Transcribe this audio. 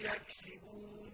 يكسبون